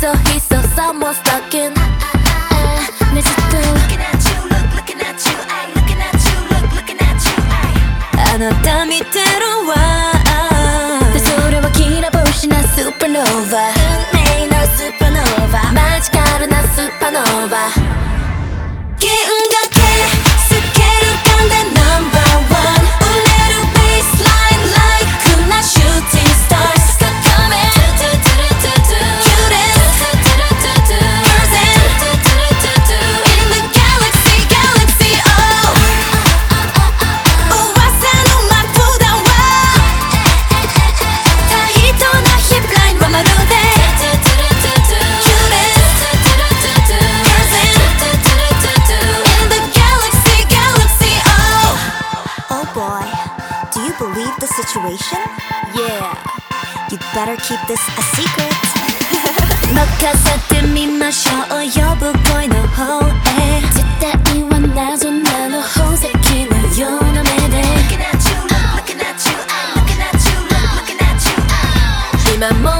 so he's so someone stuck in believe the situation? Yeah. You better keep this a secret. 任せてみましょう呼ぶ声の方へ絶対は謎なの宝石のような目で Looking